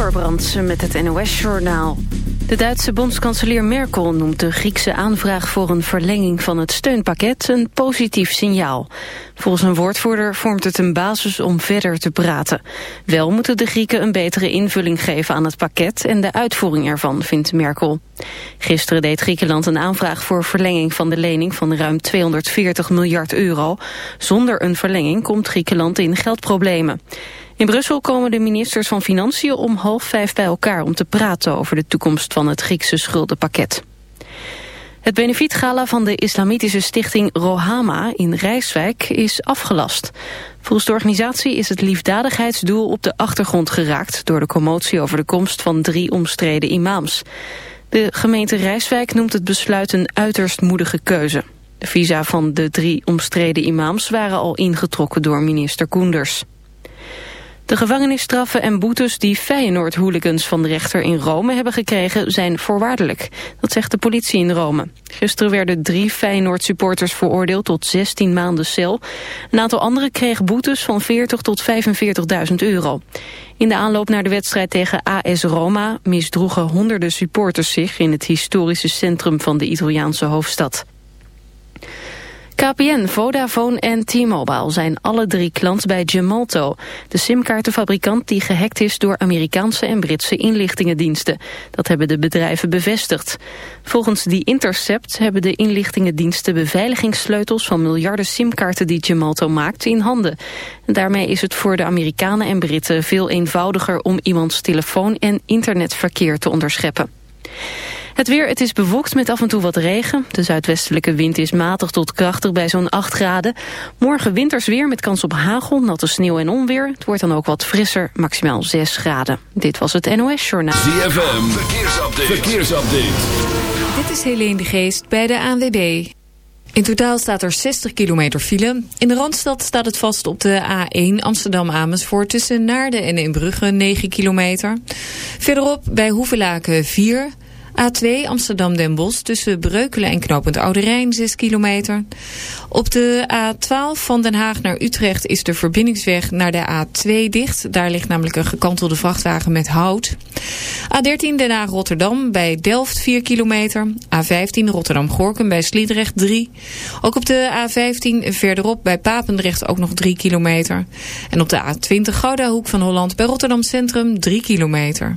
Amber met het NOS-journaal. De Duitse bondskanselier Merkel noemt de Griekse aanvraag voor een verlenging van het steunpakket een positief signaal. Volgens een woordvoerder vormt het een basis om verder te praten. Wel moeten de Grieken een betere invulling geven aan het pakket en de uitvoering ervan, vindt Merkel. Gisteren deed Griekenland een aanvraag voor verlenging van de lening van ruim 240 miljard euro. Zonder een verlenging komt Griekenland in geldproblemen. In Brussel komen de ministers van Financiën om half vijf bij elkaar om te praten over de toekomst van het Griekse schuldenpakket. Het benefietgala van de islamitische stichting Rohama in Rijswijk is afgelast. Volgens de organisatie is het liefdadigheidsdoel op de achtergrond geraakt... door de commotie over de komst van drie omstreden imams. De gemeente Rijswijk noemt het besluit een uiterst moedige keuze. De visa van de drie omstreden imams waren al ingetrokken door minister Koenders. De gevangenisstraffen en boetes die Feyenoord-hooligans van de rechter in Rome hebben gekregen zijn voorwaardelijk. Dat zegt de politie in Rome. Gisteren werden drie Feyenoord-supporters veroordeeld tot 16 maanden cel. Een aantal anderen kregen boetes van 40 tot 45.000 euro. In de aanloop naar de wedstrijd tegen AS Roma misdroegen honderden supporters zich in het historische centrum van de Italiaanse hoofdstad. KPN, Vodafone en T-Mobile zijn alle drie klant bij Gemalto, de simkaartenfabrikant die gehackt is door Amerikaanse en Britse inlichtingendiensten. Dat hebben de bedrijven bevestigd. Volgens die Intercept hebben de inlichtingendiensten beveiligingssleutels van miljarden simkaarten die Gemalto maakt in handen. En daarmee is het voor de Amerikanen en Britten veel eenvoudiger om iemands telefoon en internetverkeer te onderscheppen. Het weer, het is bewolkt met af en toe wat regen. De zuidwestelijke wind is matig tot krachtig bij zo'n 8 graden. Morgen winters weer met kans op hagel, natte sneeuw en onweer. Het wordt dan ook wat frisser, maximaal 6 graden. Dit was het NOS Journaal. ZFM, verkeersupdate. verkeersupdate. Dit is Helene de Geest bij de ANWB. In totaal staat er 60 kilometer file. In de Randstad staat het vast op de A1 Amsterdam-Amersfoort... tussen Naarden en Inbrugge 9 kilometer. Verderop bij Hoevelaken 4... A2 Amsterdam-Den Bosch tussen Breukelen en knooppunt Oude Rijn 6 kilometer. Op de A12 van Den Haag naar Utrecht is de verbindingsweg naar de A2 dicht. Daar ligt namelijk een gekantelde vrachtwagen met hout. A13 Den Haag-Rotterdam bij Delft 4 kilometer. A15 Rotterdam-Gorkum bij Sliedrecht 3. Ook op de A15 verderop bij Papendrecht ook nog 3 kilometer. En op de A20 Gouda Hoek van Holland bij Rotterdam Centrum 3 kilometer.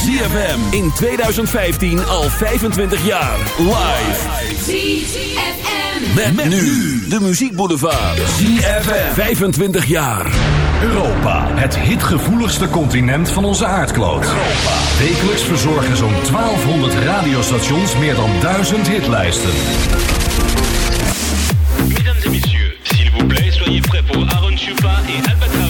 ZFM in 2015 al 25 jaar. Live. ZFM. Met, met nu de muziekboulevard. ZFM. 25 jaar. Europa, het hitgevoeligste continent van onze aardkloot. Wekelijks verzorgen zo'n 1200 radiostations meer dan 1000 hitlijsten. Mesdames et messieurs, s'il vous plaît, soyez prêts pour Aaron Chupa et.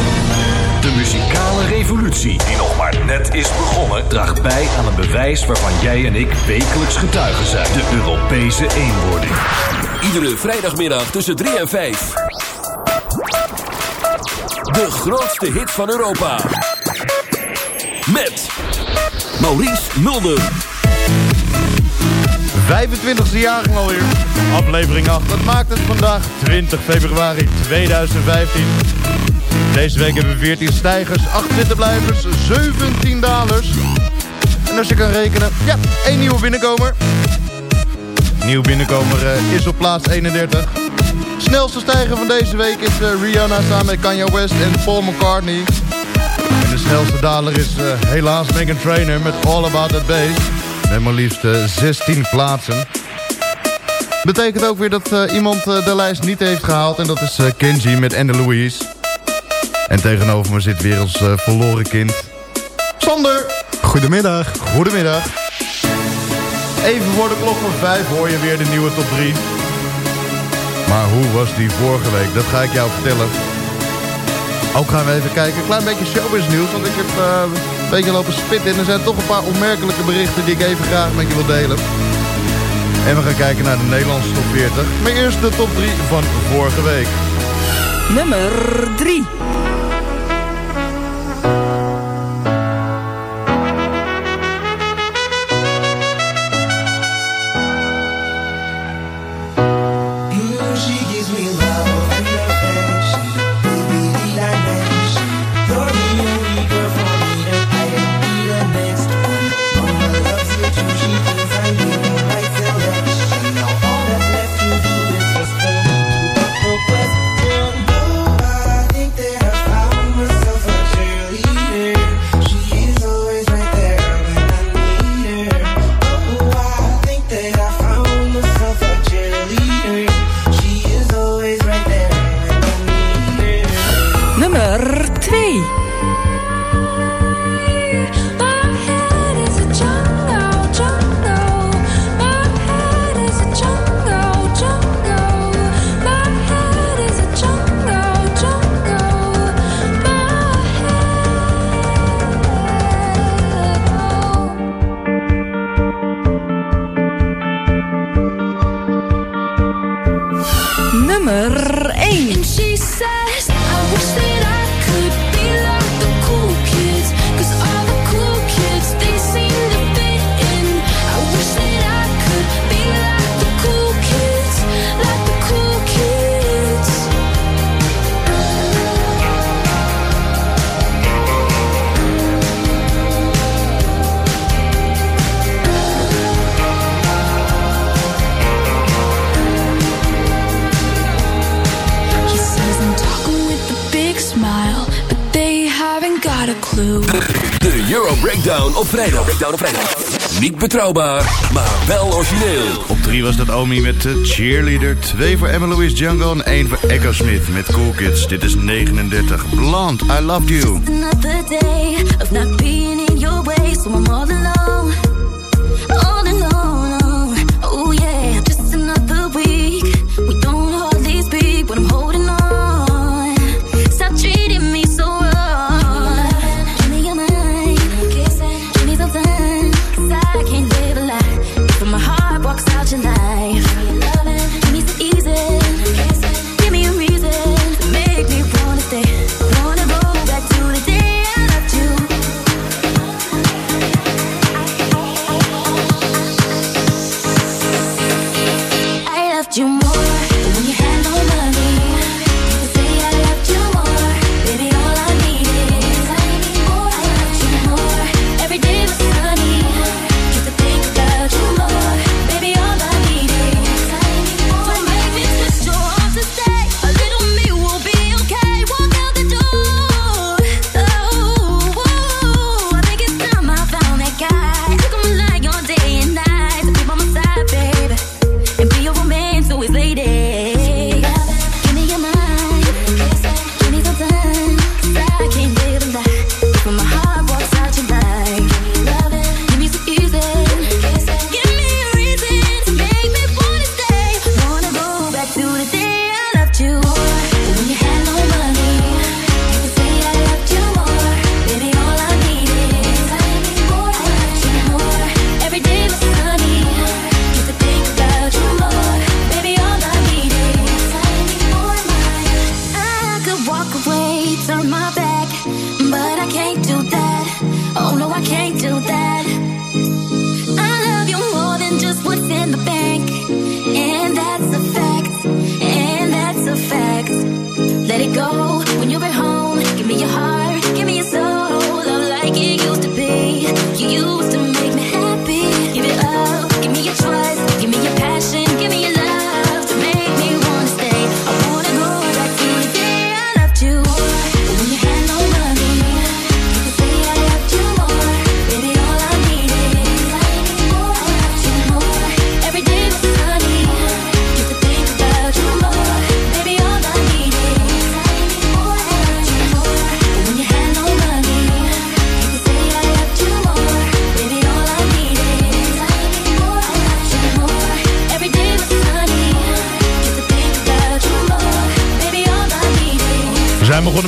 De muzikale revolutie, die nog maar net is begonnen, draagt bij aan een bewijs waarvan jij en ik wekelijks getuigen zijn. De Europese eenwording. Iedere vrijdagmiddag tussen 3 en 5. De grootste hit van Europa. Met Maurice Mulder. 25e jaargang alweer. Aflevering 8. Dat maakt het vandaag 20 februari 2015. Deze week hebben we 14 stijgers, 8 zittenblijvers, 17 dalers. En als je kan rekenen, ja, één nieuwe binnenkomer. Nieuw binnenkomer eh, is op plaats 31. Snelste stijger van deze week is eh, Rihanna samen met Kanye West en Paul McCartney. En de snelste daler is eh, helaas Megan Trainor met All About That Bass. Met maar liefst eh, 16 plaatsen. Betekent ook weer dat iemand de lijst niet heeft gehaald. En dat is Kenji met Anne Louise. En tegenover me zit weer ons eh, verloren kind. Sander! Goedemiddag. Goedemiddag. Even voor de klok van 5 hoor je weer de nieuwe top 3. Maar hoe was die vorige week? Dat ga ik jou vertellen. Ook gaan we even kijken. Een klein beetje showbiz nieuws. Want ik heb eh, een beetje lopen spitten. En er zijn toch een paar opmerkelijke berichten die ik even graag met je wil delen. En we gaan kijken naar de Nederlandse top 40. Maar eerst de top 3 van vorige week. Nummer 3. De Euro Breakdown op vrijdag. Breakdown op vrijdag. Niet betrouwbaar, maar wel origineel. Op 3 was dat Omi met de Cheerleader. 2 voor Emma Louise Django en 1 voor Echo Smith met Cool Kids. Dit is 39. Blonde, I Loved You. Another day of not being in your way, so I'm all alone.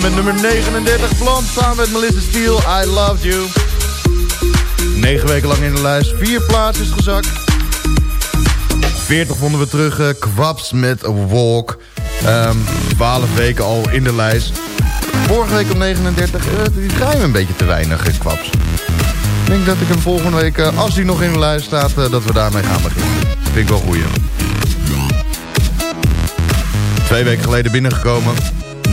met nummer 39. Blond samen met Melissa Steele, I Loved You. 9 weken lang in de lijst, vier plaatsen gezakt. 40 vonden we terug, uh, Kwaps met Walk. Ehm, 12 weken al in de lijst. Vorige week op 39, uh, eh, die draaien een beetje te weinig, eh, Kwaps. Ik denk dat ik hem volgende week, als die nog in de lijst staat, dat we daarmee gaan beginnen. Vind ik wel goeie. Twee weken geleden binnengekomen.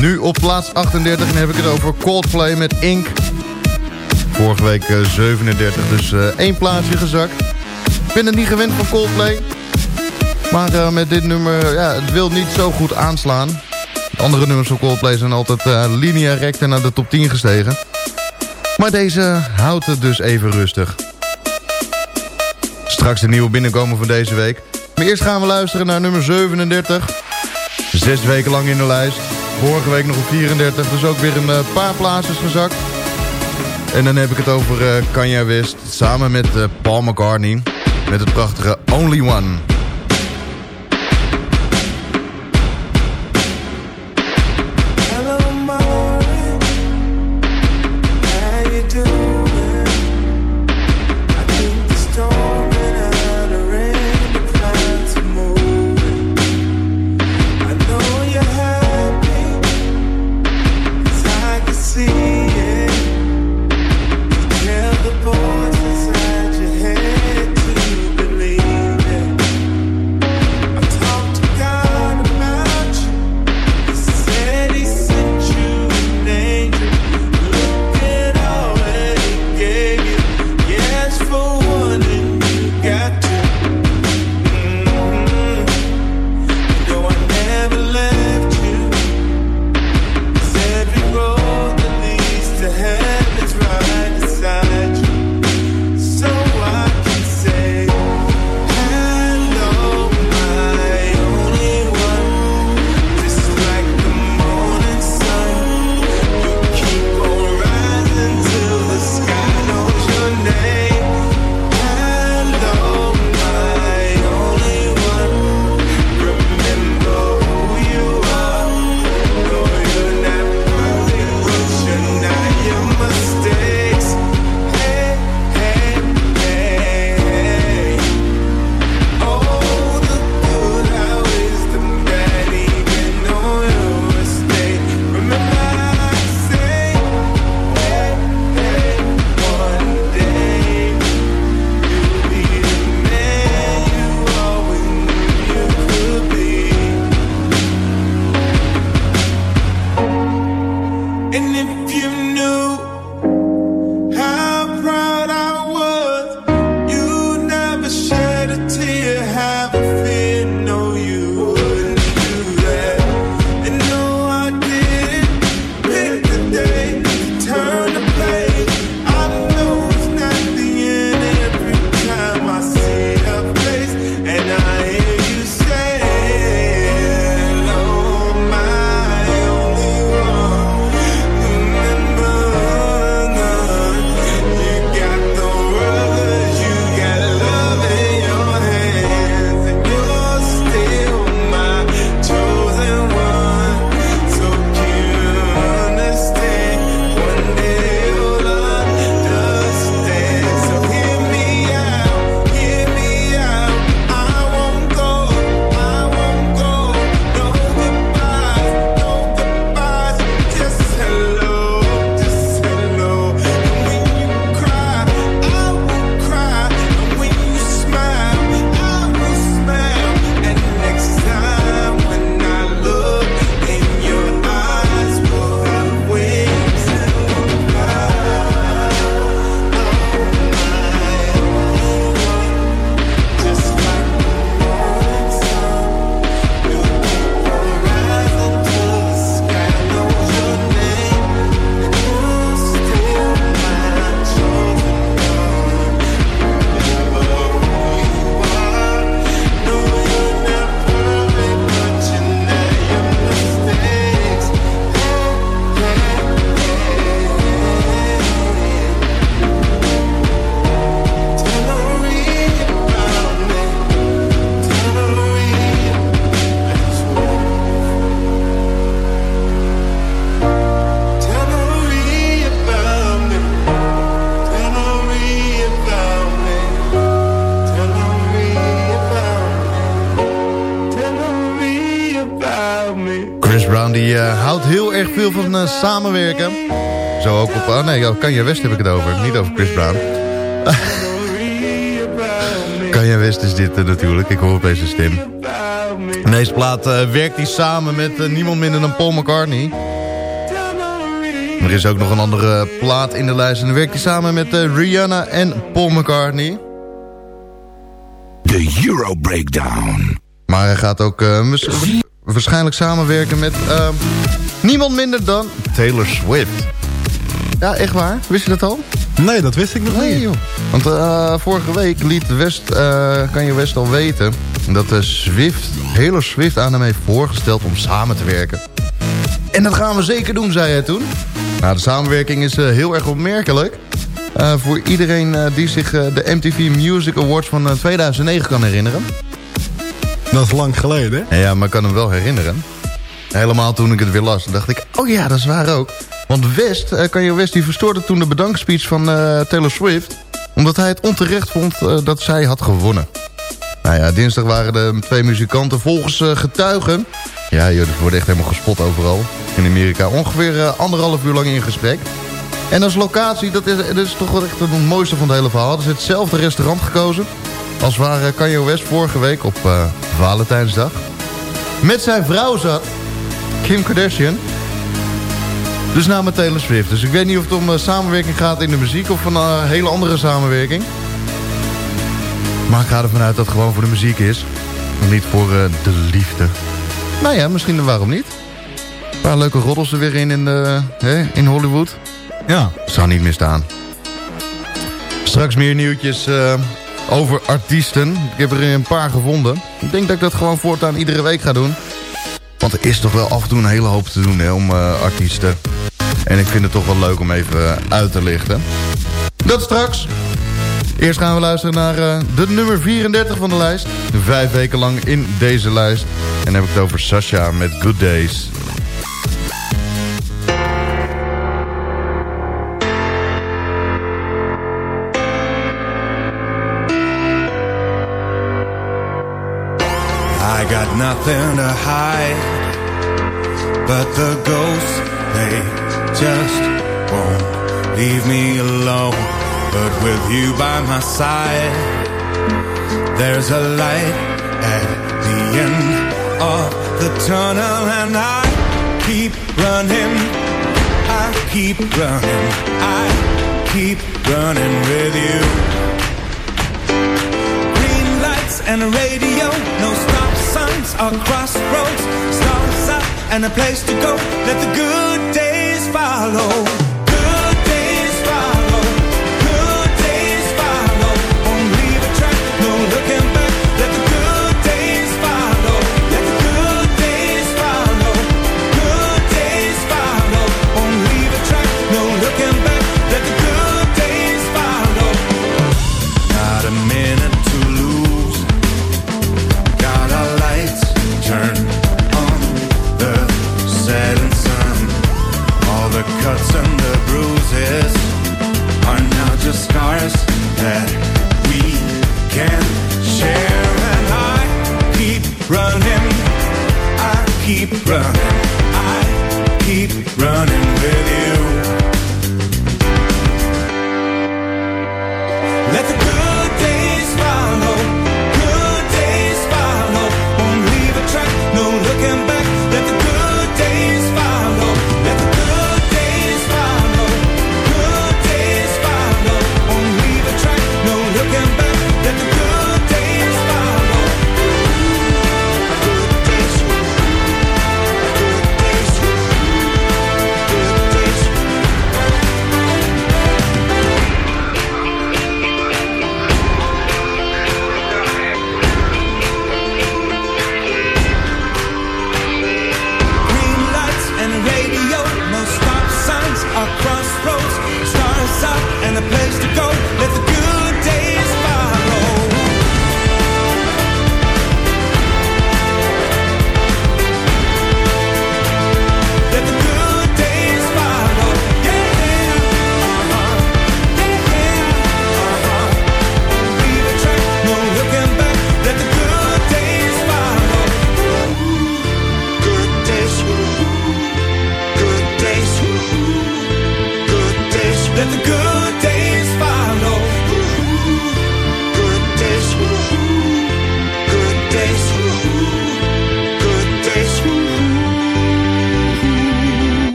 Nu op plaats 38 en heb ik het over Coldplay met Ink. Vorige week eh, 37, dus eh, één plaatsje gezakt. Ik ben het niet gewend van Coldplay. Maar eh, met dit nummer, ja, het wil niet zo goed aanslaan. Andere nummers van Coldplay zijn altijd uh, linea recta naar de top 10 gestegen. Maar deze houdt het dus even rustig. Straks de nieuwe binnenkomen van deze week. Maar eerst gaan we luisteren naar nummer 37. Zes weken lang in de lijst. Vorige week nog op 34, dus ook weer een eh, paar plaatsen gezakt. En dan heb ik het over eh, Kanye West samen met eh, Paul McCartney. Met het prachtige Only One. Eh, samenwerken. Zo ook op... Oh nee, Kanye West heb ik het over. Niet over Chris Brown. Kanye West is dit eh, natuurlijk. Ik hoor opeens zijn stem. In deze plaat eh, werkt hij samen met niemand minder dan Paul McCartney. Er is ook nog een andere plaat in de lijst. En dan werkt hij samen met Rihanna en Paul McCartney. De Euro Breakdown. Maar hij gaat ook mis- waarschijnlijk samenwerken met niemand minder dan Taylor Swift. Ja, echt waar? Wist je dat al? Nee, dat wist ik nog Nee, niet. joh. Want eh, vorige week liet West, eh, kan je West al weten... dat de Swift, Taylor Swift aan hem heeft voorgesteld om samen te werken. En dat gaan we zeker doen, zei hij toen. Nou, de samenwerking is eh, heel erg opmerkelijk. Eh, voor iedereen eh, die zich eh, de MTV Music Awards van eh, 2009 kan herinneren. Dat is lang geleden, hè? Ja, maar ik kan hem wel herinneren. Helemaal toen ik het weer las, dacht ik... oh ja, dat is waar ook. Want West, eh, kan je West, die verstoorde toen de bedankspeech van eh, Taylor Swift... omdat hij het onterecht vond eh, dat zij had gewonnen. Nou ja, dinsdag waren de twee muzikanten volgens eh, getuigen... ja, joh, wordt echt helemaal gespot overal in Amerika... ongeveer eh, anderhalf uur lang in gesprek. En als locatie, dat is, dat is toch wel echt het mooiste van het hele verhaal... Hadden ze hetzelfde restaurant gekozen... als waar eh, Kanye West vorige week op eh, Valentijnsdag... met zijn vrouw zat... Kim Kardashian. Dus nou met Taylor Swift. Dus ik weet niet of het om eh, samenwerking gaat in de muziek... of een eh, hele andere samenwerking. Maar ik ga ervan uit dat het gewoon voor de muziek is. En niet voor eh, de liefde. Nou ja, misschien waarom niet. Een paar leuke roddels er weer in in, de, hè, in Hollywood. Ja. Zou niet misstaan. Straks meer nieuwtjes over artiesten. Ik heb er een paar gevonden. Ik denk dat ik dat gewoon voortaan iedere week ga doen. Want er is toch wel af en toe een hele hoop te doen hè, om eh, artiesten. En ik vind het toch wel leuk om even eh, uit te lichten. Dat straks. Eerst gaan we luisteren naar eh, de nummer 34 van de lijst. Vijf weken lang in deze lijst. En dan heb ik het over Sasha met Good Days. I got nothing to hide, but the ghosts, they just won't leave me alone. But with you by my side, there's a light at the end of the tunnel, and I keep running, I keep running, I keep running with you. Green lights and a radio, no stop signs or crossroads. Stars up and a place to go. Let the good days follow.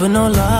We live in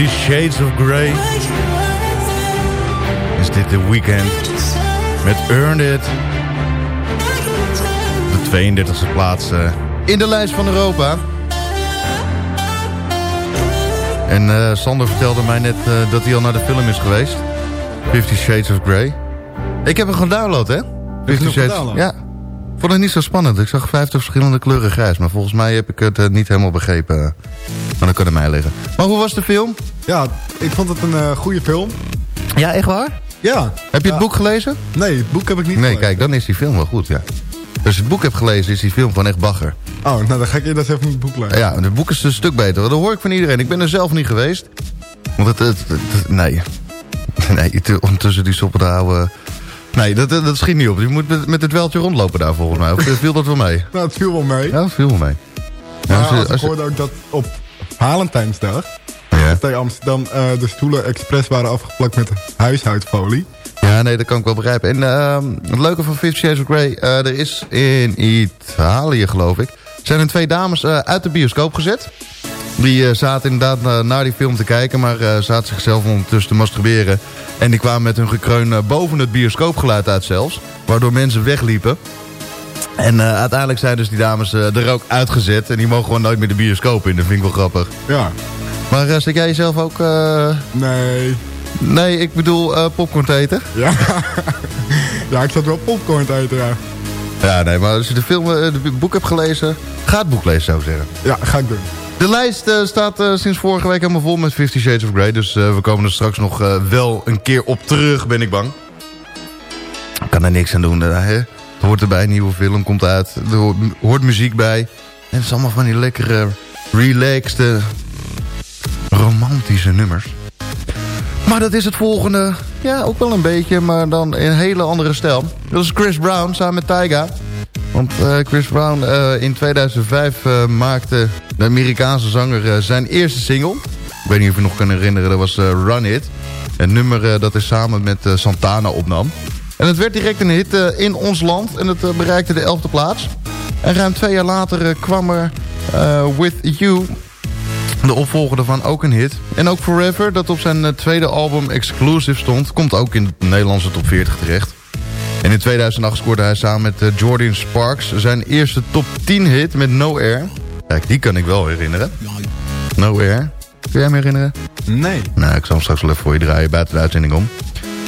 Fifty Shades of Grey is dit de weekend met Earned It. De 32e plaats eh, in de lijst van Europa. En eh, Sander vertelde mij net eh, dat hij al naar de film is geweest. Fifty Shades of Grey. Ik heb hem gedownload, hè? Fifty Shades. gedownload? Ja. Vond het niet zo spannend. Ik zag 50 verschillende kleuren grijs. Maar volgens mij heb ik het niet helemaal begrepen. Maar dan kan het mij liggen. Maar hoe was de film? Ja, ik vond het een eh, goede film. Ja, echt waar? Ja. Heb je het boek gelezen? Nee, het boek heb ik niet Nee, gelezen. kijk, dan is die film wel goed, ja. Als je het boek hebt gelezen, is die film gewoon echt bagger. Oh, nou dan ga ik eerst even het boek lezen. Ja, het boek is een stuk beter. Dat hoor ik van iedereen. Ik ben er zelf niet geweest. Want het... het, het- nee. Nee, het- ondertussen die stoppen houden. Nee, dat, dat, schiet niet op. Je moet met, met het weltje rondlopen daar volgens mij. Of viel dat wel mee? Nou, het viel wel mee. Ja, dat viel wel mee. Ja, als als ik hoorde ook dat op Valentijnsdag... Tegen Amsterdam eh, de stoelen expres waren afgeplakt met huishoudfolie. Ja, nee, dat kan ik wel begrijpen. En ehm, het leuke van Fifty Shades of Grey... eh, er is in Italië, geloof ik... zijn er twee dames eh, uit de bioscoop gezet. Die zaten inderdaad naar die film te kijken... maar zaten zichzelf ondertussen te masturberen. En die kwamen met hun gekreun boven het bioscoopgeluid uit zelfs. Waardoor mensen wegliepen. En uiteindelijk zijn dus die dames eh, er ook uitgezet. En die mogen gewoon nooit meer de bioscoop in. Dat vind ik wel grappig. Ja. Maar uh, zit jij jezelf ook... eh, Nee. Nee, ik bedoel eh, popcorn te eten. Ja. ja, ik zat wel popcorn te eten, ja. Ja, nee, maar als je de film, het boek hebt gelezen, ga het boek lezen, zou ik zeggen. Ja, ga ik doen. De lijst staat sinds vorige week helemaal vol met Fifty Shades of Grey. Dus we komen er straks nog wel een keer op terug, ben ik bang. Ik kan er niks aan doen. hè? Het hoort erbij, een nieuwe film komt uit. Er hoort, muziek bij. En het is allemaal van die lekkere, relaxed, eh, romantische nummers. Maar dat is het volgende. Ja, ook wel een beetje, maar dan in een hele andere stijl. Dat is Chris Brown samen met Tyga. Want eh, Chris Brown eh, in 2005 eh, maakte de Amerikaanse zanger zijn eerste single. Ik weet niet of je nog kan herinneren, dat was Run It. Een nummer dat hij samen met Santana opnam. En het werd direct een hit in ons land en het bereikte de 11e plaats. En ruim twee jaar later kwam er With You de opvolger van ook een hit. En ook Forever, dat op zijn eh, tweede album Exclusive stond... komt ook in de Nederlandse top 40 terecht. En in 2008 scoorde hij samen met eh, Jordan Sparks... zijn eerste top 10 hit met No Air. Kijk, die kan ik wel herinneren. No Air. Kun jij me herinneren? Nee. Nou, ik zal hem straks wel even voor je draaien buiten de uitzending om.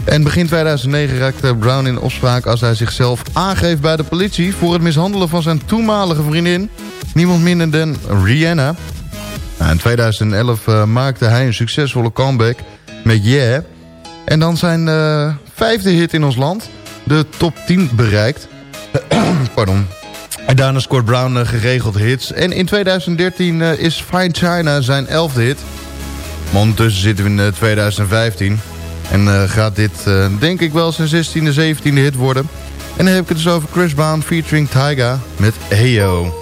En begin 2009 raakte Brown in opspraak als hij zichzelf aangeeft bij de politie... voor het mishandelen van zijn toenmalige vriendin. Niemand minder dan Rihanna. In 2011 eh, maakte hij een succesvolle comeback met Yeah. En dan zijn eh, vijfde hit in ons land de top 10 bereikt. Pardon. En daarna scoort Brown eh, geregeld hits. En in 2013 eh, is Fine China zijn elfde hit. Maar ondertussen zitten we in eh, 2015. En gaat dit denk ik wel zijn 16e, 17e hit worden. En dan heb ik het dus over Chris Brown featuring Tyga met Heyo.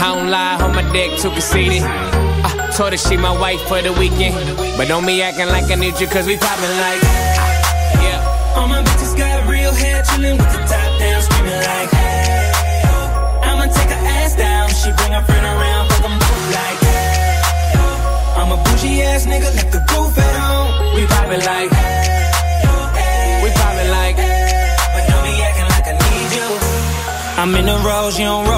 I don't lie, hold my dick too conceited. I told her she my wife for the weekend. But don't be acting like I need you, cause we poppin' like. Yeah. All my bitches got real hair, chillin' with the top down, screaming like, hey. I'ma take her ass down. She bring her friend around, fuck 'em both like, hey. I'm a bougie ass nigga, like the roof at home. We poppin' like. We poppin' like. But don't be acting like I need you. I'm in the rose, you don't roll.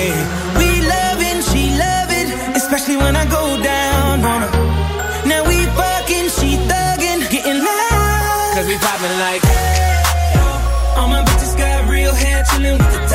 Especially when I go down on her. Now we fucking, she thugging, getting loud. Cause we poppin' like. All my bitches got real hair, chillin' with the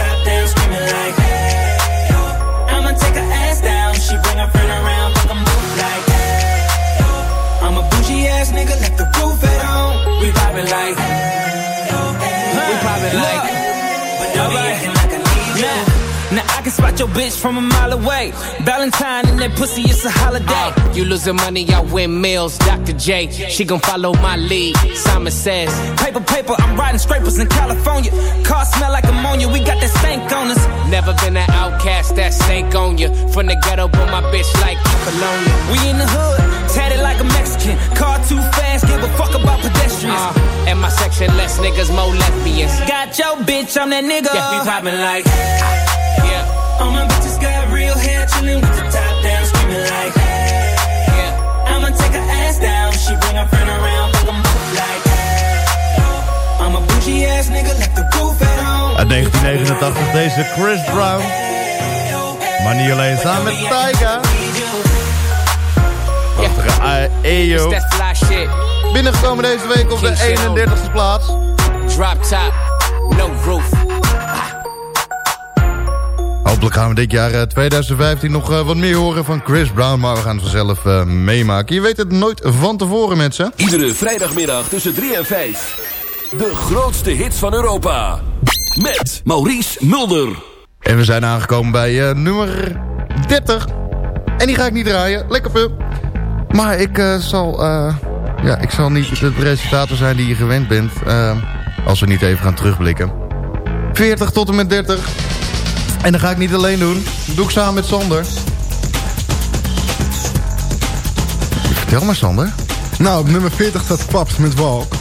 can spot your bitch from a mile away. Valentine and that pussy, it's a holiday. you losing money, I win meals. Dr. J, she gon' follow my lead. Simon says, Paper, paper, I'm riding scrapers in California. Car smell like ammonia, we got that stank on us. Never been an outcast, that snake on you. From the ghetto, but my bitch like Apollonia. We in the hood, tatted like a Mexican. Car too fast, give a fuck about pedestrians. Uh, in my section, less niggas, more lesbians. Got your bitch, I'm that nigga. Yeah, we poppin' like, yeah. All my bitches got real hair, chillin' with the top down, screaming like, hey. Yeah. I'ma take her ass down, she bring her friend around, fuck 'em both like, hey. I'm a bougie ass nigga, left the roof at home. Uit 1989 deze Chris Brown. Maar niet alleen samen met Tyga. Prachtige fly shit. Binnengekomen deze week op de 31ste plaats. Drop top, no roof. Hopelijk gaan we dit jaar eh, 2015 nog eh, wat meer horen van Chris Brown. Maar we gaan het vanzelf eh, meemaken. Je weet het nooit van tevoren, mensen. Iedere vrijdagmiddag tussen 3 en 5. De grootste hits van Europa. Met Maurice Mulder. En we zijn aangekomen bij eh, nummer 30. En die ga ik niet draaien. Lekker pup. Maar ik eh, zal... eh, ja, ik zal niet de presentator zijn die je gewend bent. eh, als we niet even gaan terugblikken. 40 tot en met 30. En dat ga ik niet alleen doen. Dat doe ik samen met Sander. Vertel maar, Sander. Nou, op nummer 40 staat Paps met Walk.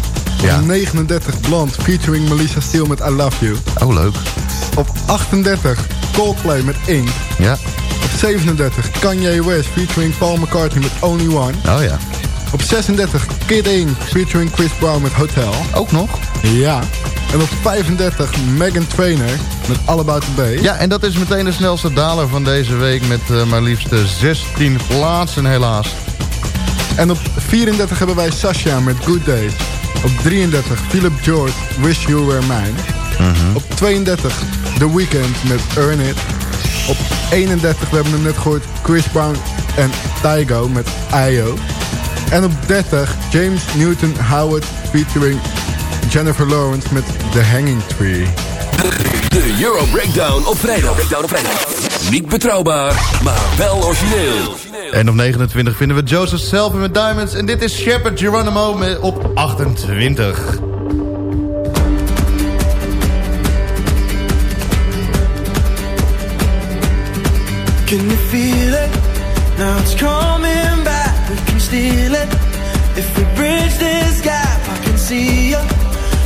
Ja. Op 39 Blond featuring Melissa Steele met I Love You. Oh, leuk. Op 38 Coldplay met Ink. Ja. Op 37 Kanye West featuring Paul McCartney met Only One. Oh ja. Op 36 Kid Ink featuring Chris Brown met Hotel. Ook nog? Ja. En op 35 Megan Trainor met All About the Bay. Ja, en dat is meteen de snelste daler van deze week... met eh, maar liefst eh, 16 plaatsen helaas. En op 34 hebben wij Sasha met Good Days. Op 33 Philip George, Wish You Were Mine. Op 32 The Weeknd met Earn It. Op 31, we hebben hem net gehoord, Chris Brown en Tygo met IO. En op 30 James Newton Howard featuring Jennifer Lawrence met The Hanging Tree. De Euro Breakdown op vrijdag. Breakdown op vrijdag. Niet betrouwbaar, maar wel origineel. En op 29 vinden we Joseph Selfie met Diamonds. En dit is Shepard Geronimo met op 28. Can you feel it? Now it's coming back. We can steal it. If we bridge this gap, I can see you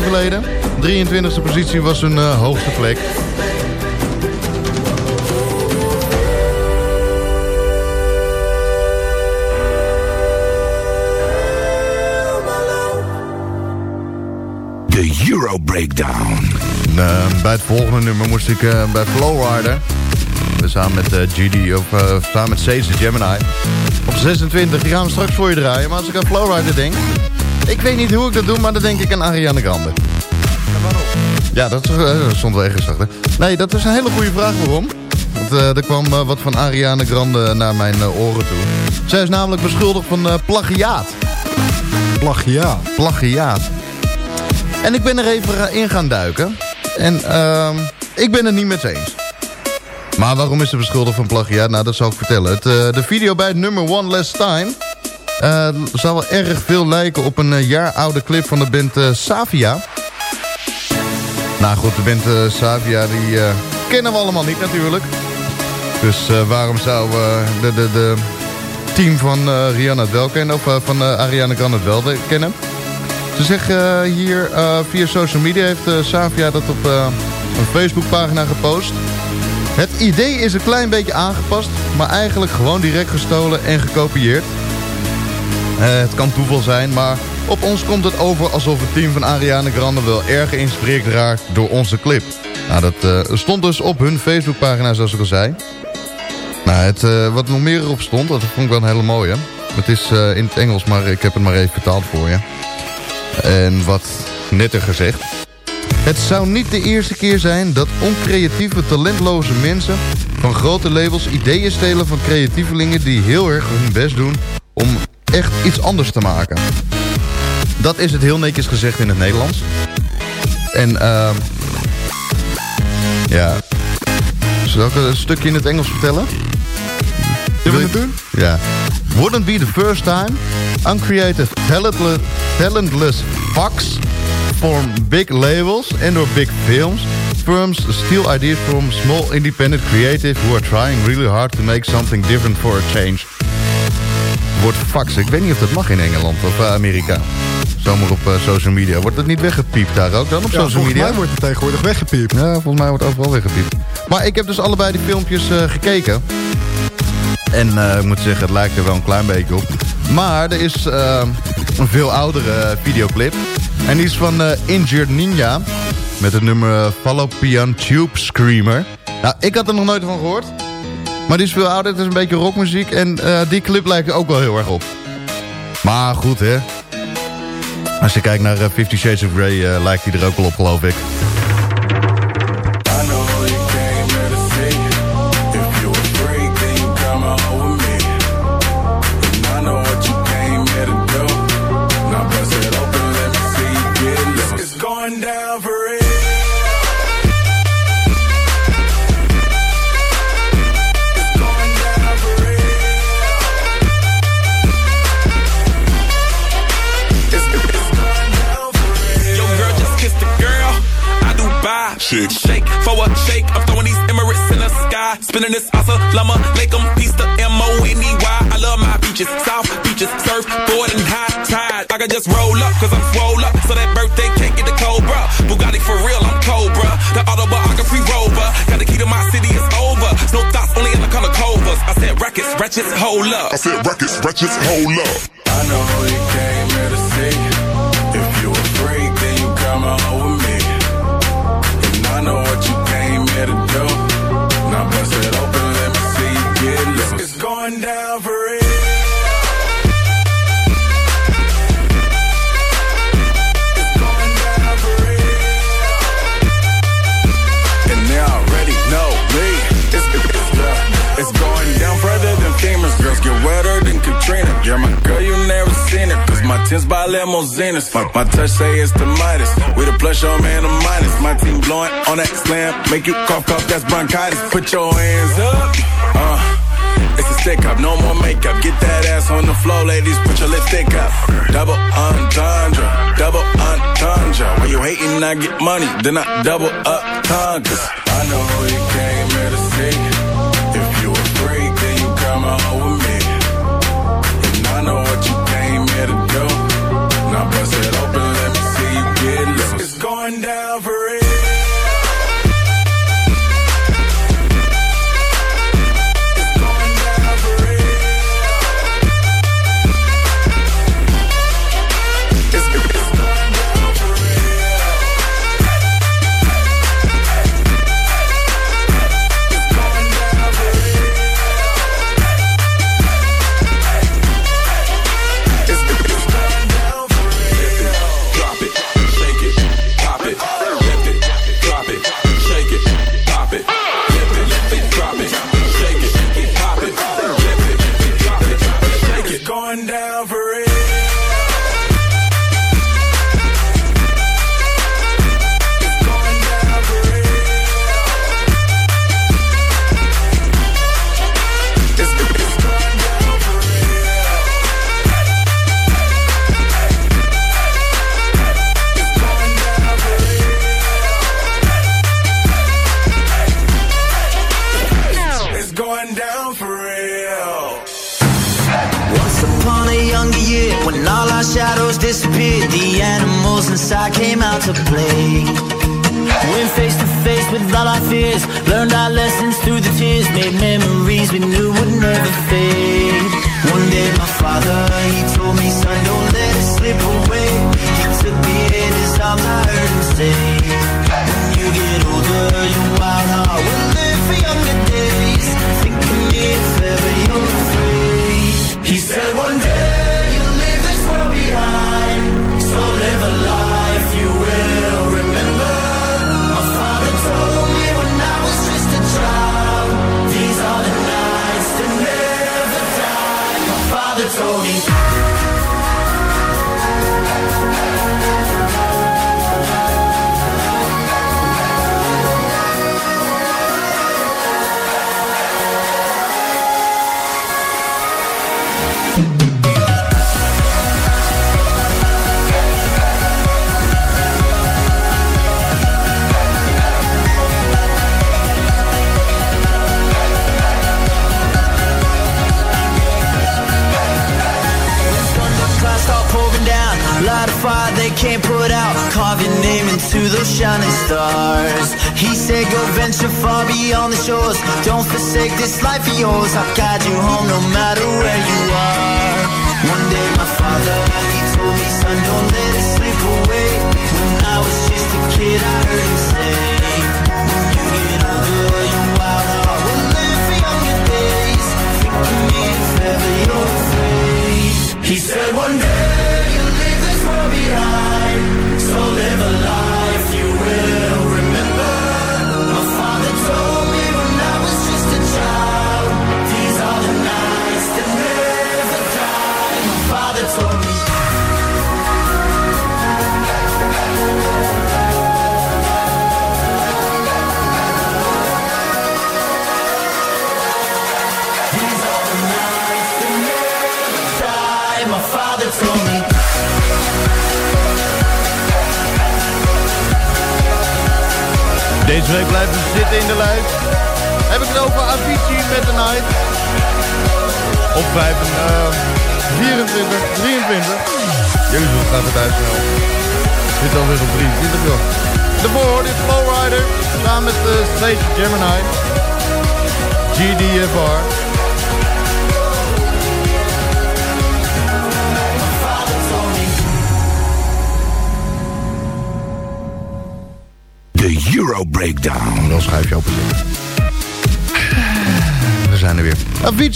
verleden. 23e positie was hun eh, hoogste plek. De Euro Breakdown. Eh, bij het volgende nummer moest ik eh, bij Flowrider. Samen met eh, GD, of samen met Caesar Gemini. Op 26, die gaan we straks voor je draaien. Maar als ik aan Flowrider denk... Ik weet niet hoe ik dat doe, maar dan denk ik aan Ariana Grande. Ja, dat, is, eh, dat stond wel ergens achter. Nee, dat is een hele goede vraag waarom. Want eh, er kwam eh, wat van Ariana Grande naar mijn oren toe. Zij is namelijk beschuldigd van plagiaat. Plagiaat? Plagiaat. En ik ben er even in gaan duiken. En ehm, ik ben het niet met ze eens. Maar waarom is ze beschuldigd van plagiaat? Nou, dat zal ik vertellen. Het, de video bij het nummer One Last Time... eh, zal wel erg veel lijken op een eh, jaar oude clip van de band eh, Savia. Nou goed, de band Savia die kennen we allemaal niet natuurlijk. Dus waarom zou de, de, de team van Rihanna het wel kennen? Of van Ariana Grande het wel kennen? Ze zeggen hier via social media heeft Savia dat op een Facebookpagina gepost. Het idee is een klein beetje aangepast, maar eigenlijk gewoon direct gestolen en gekopieerd. Eh, het kan toeval zijn, maar op ons komt het over alsof het team van Ariana Grande wel erg geïnspireerd raakt door onze clip. Nou, dat eh, stond dus op hun Facebookpagina, zoals ik al zei. Nou, het, eh, wat nog meer erop stond, dat vond ik wel een hele mooie. Het is in het Engels, maar ik heb het maar even vertaald voor je. En wat netter gezegd. Het zou niet de eerste keer zijn dat oncreatieve, talentloze mensen... van grote labels ideeën stelen van creatievelingen... die heel erg hun best doen om echt iets anders te maken. Dat is het heel netjes gezegd in het Nederlands. En ehm ja... Zal ik een stukje in het Engels vertellen? Zullen we het doen? Ja. Wouldn't be the first time uncreative, talentless, talentless fucks form big labels and or big films. Firms steal ideas from small independent creatives who are trying really hard to make something different for a change. Wordt fucks. Ik weet niet of dat mag in Engeland of eh, Amerika. Zomaar op eh, social media. Wordt het niet weggepiept daar ook dan op Ja, social volgens media? mij wordt het tegenwoordig weggepiept. Ja, volgens mij wordt overal weggepiept. Maar ik heb dus allebei die filmpjes eh, gekeken. En ik moet zeggen, het lijkt er wel een klein beetje op. Maar er is een veel oudere videoclip. En die is van Injured Ninja. Met het nummer Fallopian Tube Screamer. Nou, ik had er nog nooit van gehoord. Maar die is veel ouder, het is een beetje rockmuziek. En eh, die clip lijkt ook wel heel erg op. Maar goed, hè. Als je kijkt naar eh, Fifty Shades of Grey, eh, lijkt hij er ook wel op, geloof ik. Shake. Shake for a shake. I'm throwing these Emirates in the sky. Spinning this asa llama. Lake 'em, piece the M-O-N-E-Y. I love my beaches. South beaches. Surfboard and high tide. I can just roll up, cause I'm swole up. So that birthday cake get the Cobra. Bugatti for real, I'm Cobra. The autobiography rover. Got the key to my city, it's over. No thoughts, only in the color covers. I said rackets, ratchets, hold up. I said rackets, ratchets, hold up. I know you came here to see. If you a freak, then you come over me. Now bust it open, let me see you get loose. It's going down for real. It's going down. And they already know me. It's, it's going down further than Famous girls get wetter than Katrina. Yeah, my girl, you never Tens by limousines. My, my touch say it's the Midas. With a plus, your man, a minus. My team blowing on that slam. Make you cough, cough, that's bronchitis. Put your hands up. Uh. It's a stick up, no more makeup. Get that ass on the floor, ladies. Put your lipstick up. Double entendre, double entendre. When you hating, I get money, then I double up conquers. I know you came here to see. If you a freak, then you come on with Now bust it open, let me see you get loose. It's going down our shadows disappeared, the animals inside came out to play. Went face to face with all our fears, learned our lessons through the tears, made memories we knew would never fade. One day my father, he told me, son, don't let it slip away. He took me in his arms, I heard him say, when you get older, your can't put out. Carve your name into those shining stars. He said, Go venture far beyond the shores. Don't forsake this life of yours. I'll guide you home no matter where you are. One day, my father, he told me, Son, don't let it slip away. When I was just a kid, I heard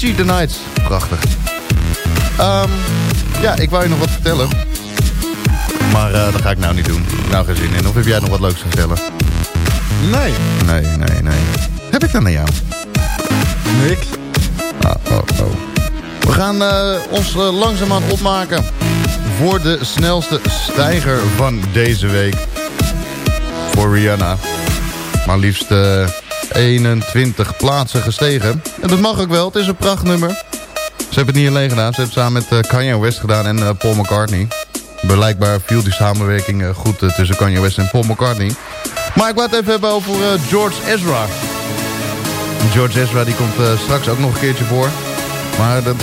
Avicii The Nights. Prachtig. Ehm, ja, ik wou je nog wat vertellen. Maar eh, dat ga ik nou niet doen. Nou geen zin in. Of heb jij nog wat leuks te vertellen? Nee. Nee, nee, nee. Heb ik dan aan jou? Niks. Oh, oh, oh. We gaan eh, ons uh, langzaamaan opmaken voor de snelste stijger van deze week. Voor Rihanna. Maar liefst eh, 21 plaatsen gestegen. En dat mag ook wel, het is een prachtnummer. Ze hebben het niet alleen gedaan, ze hebben het samen met eh, Kanye West gedaan en eh, Paul McCartney. Blijkbaar viel die samenwerking eh, goed tussen Kanye West en Paul McCartney. Maar ik wou het even hebben over George Ezra. George Ezra die komt straks ook nog een keertje voor. Maar dat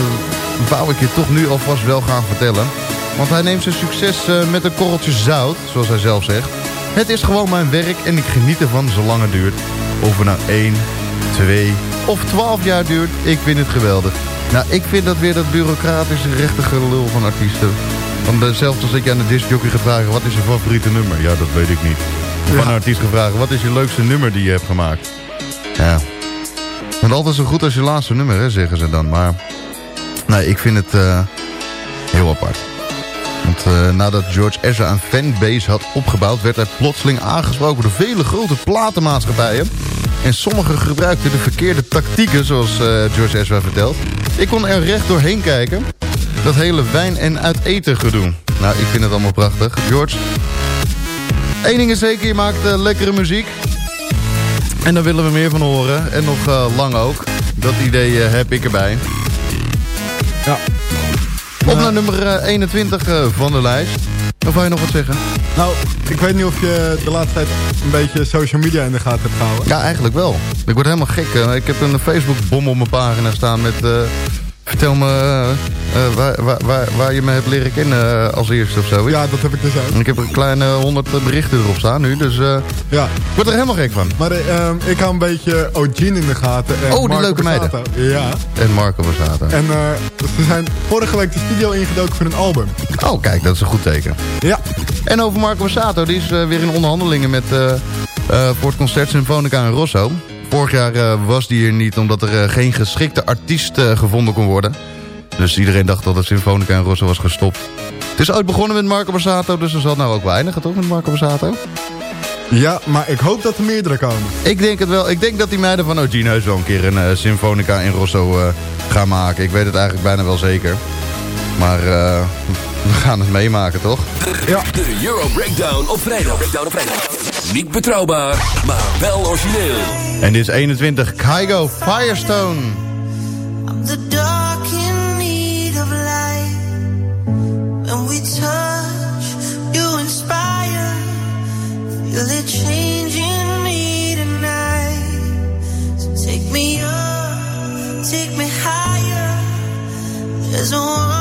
wou ik je toch nu alvast wel gaan vertellen. Want hij neemt zijn succes met een korreltje zout, zoals hij zelf zegt. Het is gewoon mijn werk en ik geniet ervan zolang het duurt. Of het nou 1, 2 of 12 jaar duurt, ik vind het geweldig. Nou, ik vind dat weer dat bureaucratische rechtige lul van artiesten. Want eh, zelfs als ik je aan de discjockey ga vragen, wat is je favoriete nummer? Ja, dat weet ik niet. Of aan een artiest gevraagd, wat is je leukste nummer die je hebt gemaakt? Ja. Want altijd zo goed als je laatste nummer, hè, zeggen ze dan. Maar nee, ik vind het eh, heel apart. Want eh, nadat George Ezra een fanbase had opgebouwd... werd hij plotseling aangesproken door vele grote platenmaatschappijen. En sommigen gebruikten de verkeerde tactieken, zoals eh, George Ezra vertelt. Ik kon er recht doorheen kijken. Dat hele wijn- en uit eten gedoe. Nou, ik vind het allemaal prachtig. George, één ding is zeker, je maakt eh, lekkere muziek. En daar willen we meer van horen. En nog eh, lang ook. Dat idee heb ik erbij. Ja. Op naar nummer eh, 21 eh, van de lijst. Of wil je nog wat zeggen? Nou, ik weet niet of je de laatste tijd een beetje social media in de gaten hebt gehouden. Ja, eigenlijk wel. Ik word helemaal gek. eh. Ik heb een Facebook-bom op mijn pagina staan met... eh, vertel me eh, eh, waar, waar, waar, waar je me hebt leren kennen eh, als eerste of zo. Ja, dat heb ik dus ook. En ik heb een kleine 100 berichten erop staan nu, dus eh, Ja. ik word er helemaal gek van. Maar eh, ehm, ik hou een beetje O'Gene in de gaten. En Oh, die Marco leuke meiden. Ja. En Marco Borsato. En ze zijn vorige week de studio ingedoken voor een album. Oh, kijk, dat is een goed teken. Ja. En over Marco Borsato, die is weer in onderhandelingen met, voor het concert Symfonica in Rosso. Vorig jaar eh, was die hier niet omdat er eh, geen geschikte artiest eh, gevonden kon worden. Dus iedereen dacht dat het Symfonica in Rosso was gestopt. Het is ooit begonnen met Marco Borsato, dus dan zal nou ook wel eindigen, toch, met Marco Borsato? Ja, maar ik hoop dat er meerdere komen. Ik denk het wel. Ik denk dat die meiden van heus wel een keer een eh, Symfonica in Rosso eh, gaan maken. Ik weet het eigenlijk bijna wel zeker. Maar eh, we gaan het meemaken, toch? Ja. De Euro Breakdown op vrijdag. Breakdown op vrijdag. Niet betrouwbaar, maar wel origineel. En dit is 21, Kygo Firestone. The dark in need of light. When we touch, you inspire. Feel it changing me tonight. So take me up, take me higher. There's a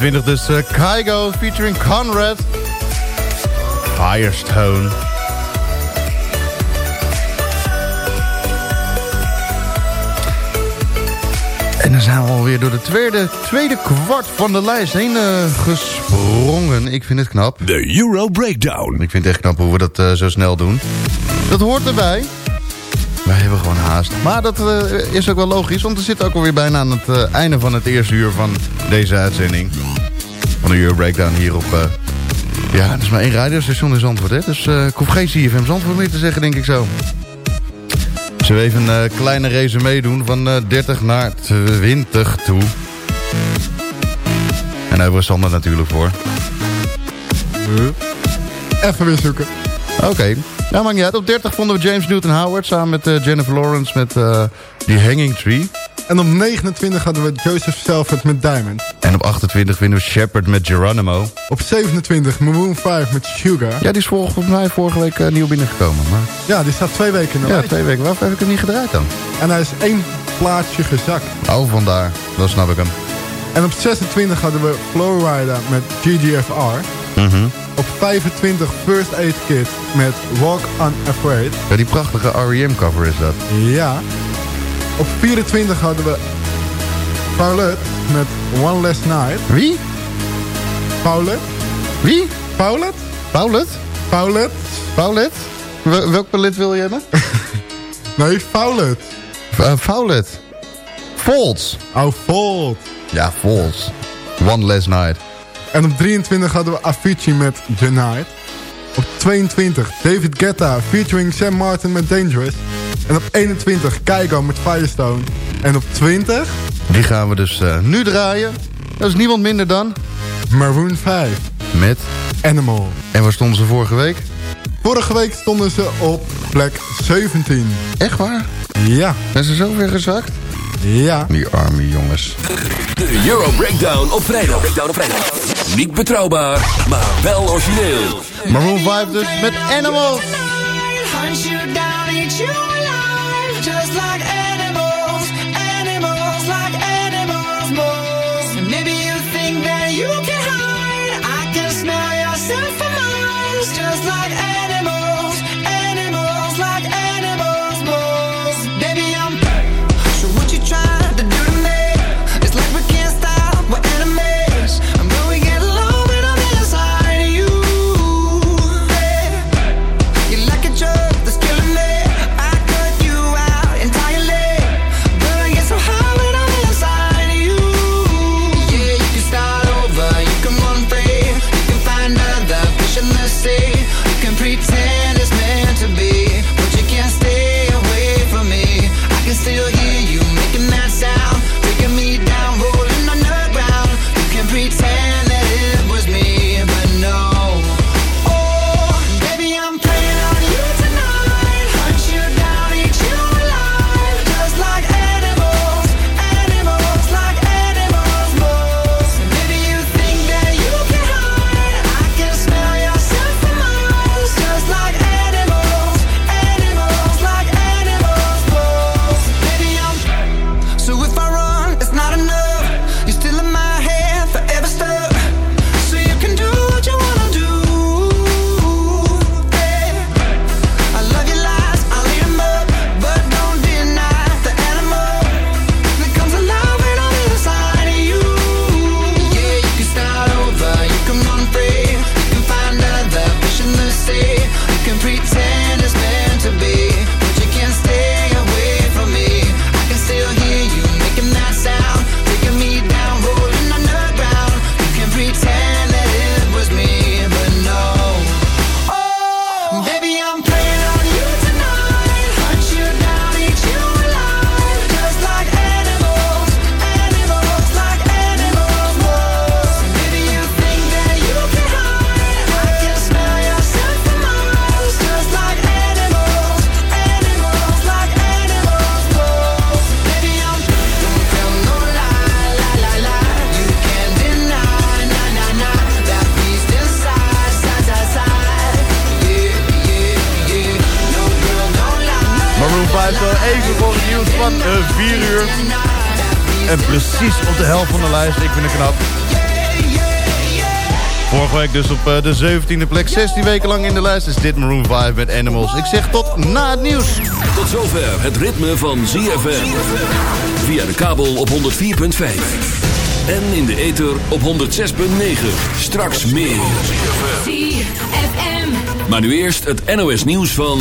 21 dus Kygo featuring Conrad. Firestone. En dan zijn we alweer door de tweede, tweede kwart van de lijst heen eh, gesprongen. Ik vind het knap. De Euro Breakdown. Ik vind het echt knap hoe we dat eh, zo snel doen. Dat hoort erbij. Wij hebben gewoon haast. Maar dat eh, is ook wel logisch, want we zitten ook alweer bijna aan het eh, einde van het eerste uur van deze uitzending. Van de Euro Breakdown hier op... eh, ja, er is maar één radiostation in Zandvoort, hè. Dus ik hoef geen CFM Zandvoort meer te zeggen, denk ik zo. Zullen we even een kleine resume doen van eh, 30 naar 20 toe. En daar hebben we Sander natuurlijk voor. Even weer zoeken. Oké. Nou, maakt niet uit. Op 30 vonden we James Newton Howard samen met eh, Jennifer Lawrence met eh The Hanging Tree. En op 29 hadden we Joseph Selford met Diamond. En op 28 vinden we Shepard met Geronimo. Op 27 Maroon 5 met Sugar. Ja, die is volgens mij vorige week eh, nieuw binnengekomen. Maar... Ja, die staat twee weken in de Ja, lijst. twee weken. Waarvoor heb ik hem niet gedraaid dan? En hij is één plaatsje gezakt. Oh, vandaar. Dan snap ik hem. En op 26 hadden we Flowrider met GGFR. Op 25 First Aid Kit met Walk Unafraid. Ja, die prachtige R.E.M. cover is dat. Ja. Op 24 hadden we Paulette met One Last Night. Wie? Paulette. Wie? Paulette? Paulette? Paulette. Paulette? Wel- welk palet wil je hebben? Nee, Paulette. Uh, Paulette. Volts. Oh, Volt. Ja, Volts. One Last Night. En op 23 hadden we Avicii met The Night. Op 22 David Guetta featuring Sam Martin met Dangerous. En op 21 Kygo met Firestone. En op 20 Die gaan we dus eh, nu draaien. Dat is niemand minder dan... Maroon 5 Met... Animal. En waar stonden ze vorige week? Vorige week stonden ze op plek 17. Echt waar? Ja. Zijn ze zo ver gezakt? Ja. Die arme jongens. De Euro Breakdown op vrijdag. Breakdown op vrijdag. Niet betrouwbaar, maar wel origineel. Maroon 5 dus met Animals. Dus op eh, de 17e plek. 16 weken lang in de lijst is dit Maroon 5 met Animals. Ik zeg tot na het nieuws. Tot zover het ritme van ZFM. Via de kabel op 104.5. En in de ether op 106.9. Straks meer. Maar nu eerst het NOS nieuws van...